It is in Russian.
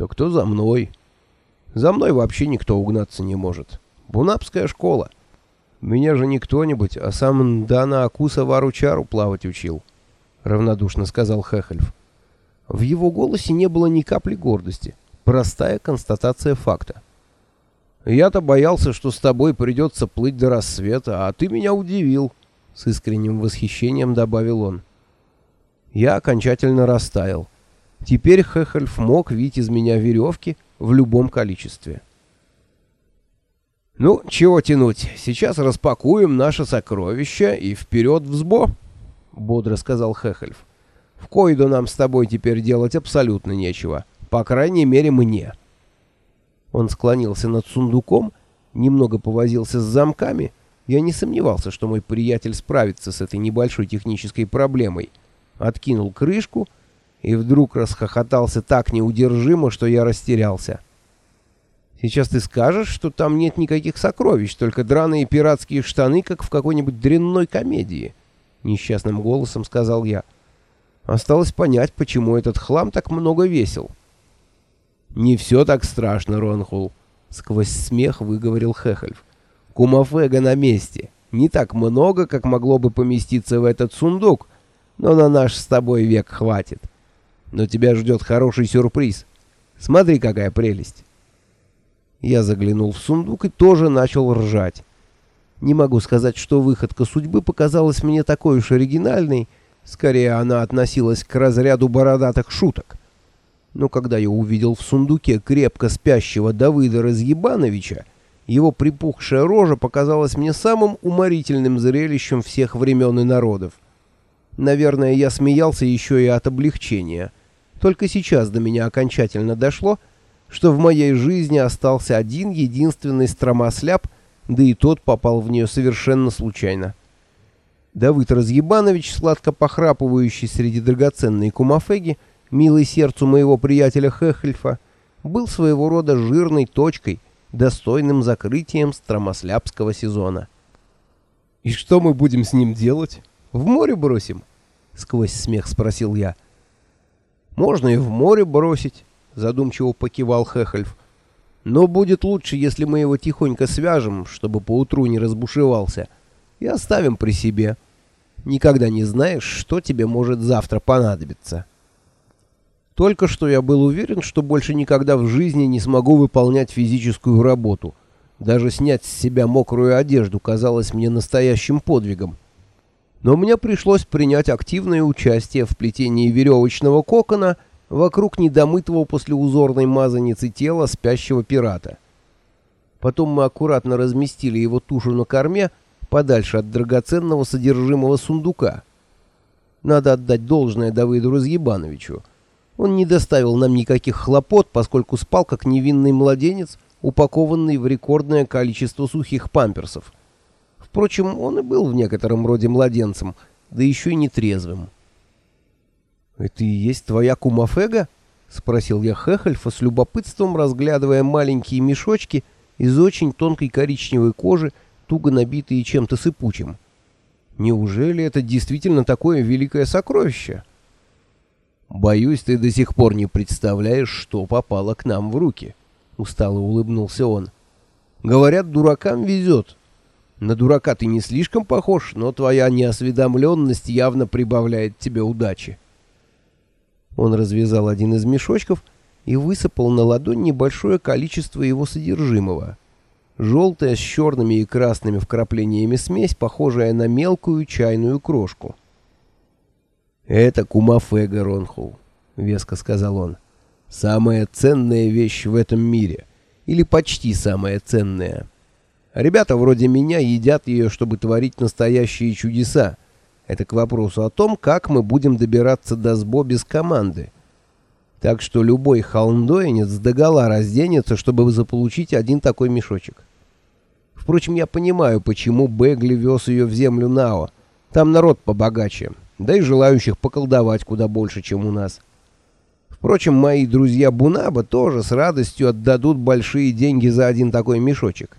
«То кто за мной?» «За мной вообще никто угнаться не может. Бунапская школа. Меня же не кто-нибудь, а сам Дана Акуса Варучару плавать учил», — равнодушно сказал Хехельф. В его голосе не было ни капли гордости. Простая констатация факта. «Я-то боялся, что с тобой придется плыть до рассвета, а ты меня удивил», — с искренним восхищением добавил он. Я окончательно растаял. Теперь Хехельф мог видеть из меня веревки в любом количестве. «Ну, чего тянуть? Сейчас распакуем наше сокровище и вперед в сбо», — бодро сказал Хехельф. «В Койду нам с тобой теперь делать абсолютно нечего, по крайней мере мне». Он склонился над сундуком, немного повозился с замками. Я не сомневался, что мой приятель справится с этой небольшой технической проблемой. Откинул крышку и вдруг расхохотался так неудержимо, что я растерялся. Сейчас ты скажешь, что там нет никаких сокровищ, только драные пиратские штаны, как в какой-нибудь дрянной комедии. Несчастным голосом сказал я. Осталось понять, почему этот хлам так много весил. «Не все так страшно, Ронхул», — сквозь смех выговорил Хехельф. «Кумафега на месте. Не так много, как могло бы поместиться в этот сундук, но на наш с тобой век хватит. Но тебя ждет хороший сюрприз. Смотри, какая прелесть!» Я заглянул в сундук и тоже начал ржать. Не могу сказать, что выходка судьбы показалась мне такой уж оригинальной, скорее она относилась к разряду бородатых шуток. Но когда я увидел в сундуке крепко спящего Давыда Разъебановича, его припухшая рожа показалась мне самым уморительным зрелищем всех времен и народов. Наверное, я смеялся еще и от облегчения. Только сейчас до меня окончательно дошло, что в моей жизни остался один единственный стромосляп, да и тот попал в нее совершенно случайно. Давыд Разъебанович, сладко похрапывающий среди драгоценной кумафеги, милый сердцу моего приятеля Хехельфа, был своего рода жирной точкой, достойным закрытием стромослябского сезона. «И что мы будем с ним делать? В море бросим?» — сквозь смех спросил я. «Можно и в море бросить», — задумчиво покивал Хехельф. «Но будет лучше, если мы его тихонько свяжем, чтобы поутру не разбушевался, и оставим при себе. Никогда не знаешь, что тебе может завтра понадобиться». Только что я был уверен, что больше никогда в жизни не смогу выполнять физическую работу. Даже снять с себя мокрую одежду казалось мне настоящим подвигом. Но мне пришлось принять активное участие в плетении веревочного кокона вокруг недомытого после узорной мазаницы тела спящего пирата. Потом мы аккуратно разместили его тушу на корме, подальше от драгоценного содержимого сундука. Надо отдать должное Давыду Разъебановичу. Он не доставил нам никаких хлопот, поскольку спал как невинный младенец, упакованный в рекордное количество сухих памперсов. Впрочем, он и был в некотором роде младенцем, да еще и нетрезвым. «Это и есть твоя кумафега?» — спросил я Хехельфа с любопытством, разглядывая маленькие мешочки из очень тонкой коричневой кожи, туго набитые чем-то сыпучим. «Неужели это действительно такое великое сокровище?» «Боюсь, ты до сих пор не представляешь, что попало к нам в руки», — устало улыбнулся он. «Говорят, дуракам везет. На дурака ты не слишком похож, но твоя неосведомленность явно прибавляет тебе удачи». Он развязал один из мешочков и высыпал на ладонь небольшое количество его содержимого. Желтая с черными и красными вкраплениями смесь, похожая на мелкую чайную крошку. «Это кумафега, Ронхул», — веско сказал он. «Самая ценная вещь в этом мире. Или почти самая ценная. Ребята вроде меня едят ее, чтобы творить настоящие чудеса. Это к вопросу о том, как мы будем добираться до СБО без команды. Так что любой холмдоинец догола разденется, чтобы заполучить один такой мешочек. Впрочем, я понимаю, почему Бегли вез ее в землю Нао. Там народ побогаче да и желающих поколдовать куда больше, чем у нас. Впрочем, мои друзья Бунаба тоже с радостью отдадут большие деньги за один такой мешочек.